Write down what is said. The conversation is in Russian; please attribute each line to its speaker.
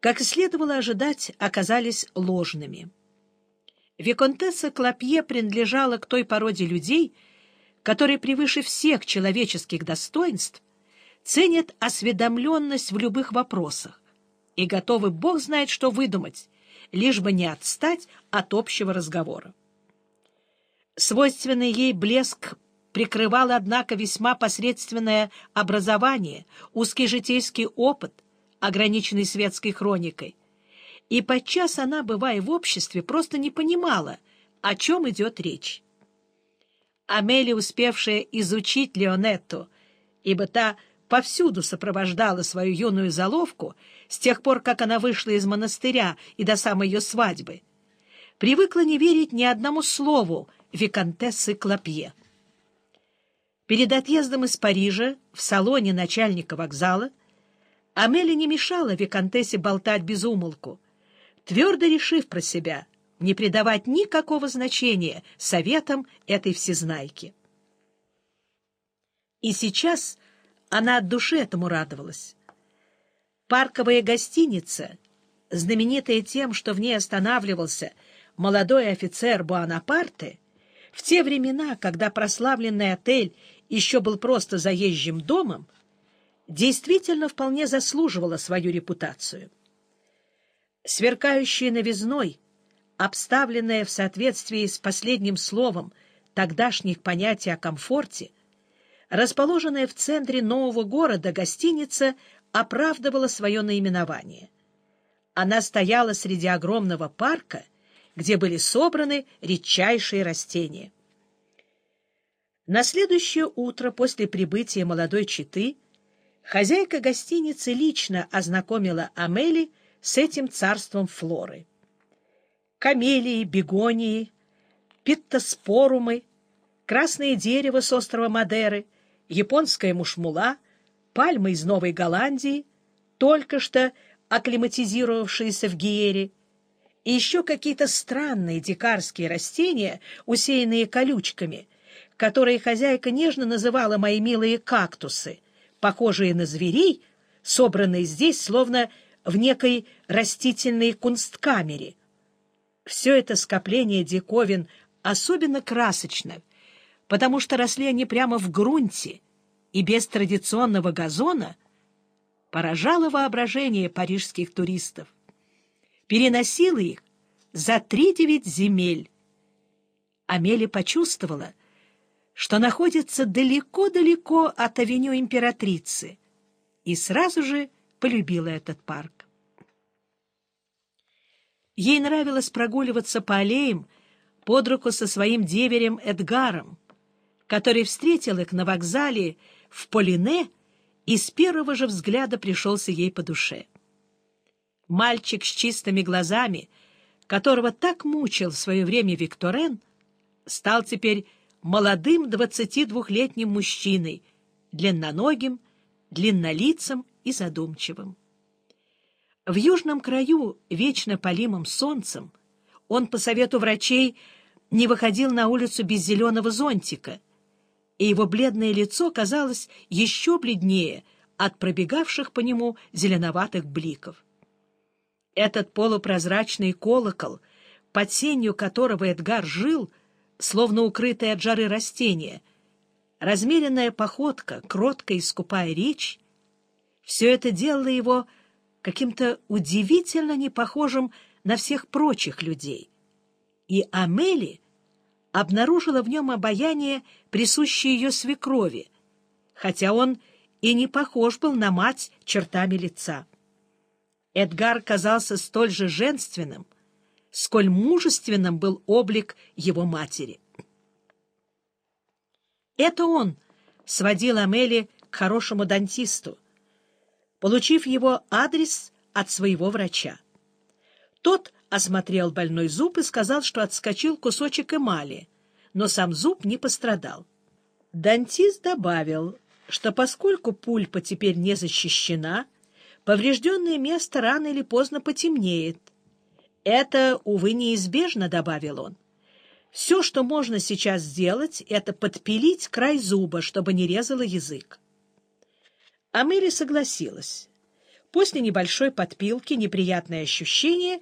Speaker 1: как и следовало ожидать, оказались ложными. Виконтесса Клопье принадлежала к той породе людей, которые превыше всех человеческих достоинств ценят осведомленность в любых вопросах и готовы бог знает что выдумать, лишь бы не отстать от общего разговора. Свойственный ей блеск прикрывал, однако, весьма посредственное образование, узкий житейский опыт, ограниченный светской хроникой. И подчас она, бывая в обществе, просто не понимала, о чем идет речь. Амели, успевшая изучить Леонетту, ибо та повсюду сопровождала свою юную заловку с тех пор, как она вышла из монастыря и до самой ее свадьбы, привыкла не верить ни одному слову виконтессы Клопье. Перед отъездом из Парижа в салоне начальника вокзала Амели не мешала виконтессе болтать без умолку, твердо решив про себя не придавать никакого значения советам этой всезнайки. И сейчас она от души этому радовалась. Парковая гостиница, знаменитая тем, что в ней останавливался молодой офицер Буанапарте, в те времена, когда прославленный отель еще был просто заезжим домом, действительно вполне заслуживала свою репутацию. Сверкающая новизной, обставленная в соответствии с последним словом тогдашних понятий о комфорте, расположенная в центре нового города гостиница оправдывала свое наименование. Она стояла среди огромного парка, где были собраны редчайшие растения. На следующее утро после прибытия молодой четы хозяйка гостиницы лично ознакомила Амели с этим царством флоры. Камелии, бегонии, питтоспорумы, красное дерево с острова Мадеры, японская мушмула, пальмы из Новой Голландии, только что акклиматизировавшиеся в Гиере, и еще какие-то странные дикарские растения, усеянные колючками — которые хозяйка нежно называла «мои милые кактусы», похожие на зверей, собранные здесь словно в некой растительной кунсткамере. Все это скопление диковин особенно красочно, потому что росли они прямо в грунте и без традиционного газона поражало воображение парижских туристов. Переносило их за три-девять земель. Амели почувствовала, что находится далеко-далеко от авеню императрицы, и сразу же полюбила этот парк. Ей нравилось прогуливаться по аллеям под руку со своим деверем Эдгаром, который встретил их на вокзале в Полине и с первого же взгляда пришелся ей по душе. Мальчик с чистыми глазами, которого так мучил в свое время Викторен, стал теперь молодым 22-летним мужчиной, длинноногим, длиннолицым и задумчивым. В южном краю, вечно полимым солнцем, он, по совету врачей, не выходил на улицу без зеленого зонтика, и его бледное лицо казалось еще бледнее от пробегавших по нему зеленоватых бликов. Этот полупрозрачный колокол, под сенью которого Эдгар жил, словно укрытое от жары растение, размеренная походка, кроткая и скупая речь — все это делало его каким-то удивительно непохожим на всех прочих людей. И Амели обнаружила в нем обаяние, присущее ее свекрови, хотя он и не похож был на мать чертами лица. Эдгар казался столь же женственным — сколь мужественным был облик его матери. Это он сводил Амели к хорошему дантисту, получив его адрес от своего врача. Тот осмотрел больной зуб и сказал, что отскочил кусочек эмали, но сам зуб не пострадал. Дантист добавил, что поскольку пульпа теперь не защищена, поврежденное место рано или поздно потемнеет, это, увы, неизбежно, — добавил он. Все, что можно сейчас сделать, это подпилить край зуба, чтобы не резало язык. Амели согласилась. После небольшой подпилки неприятное ощущение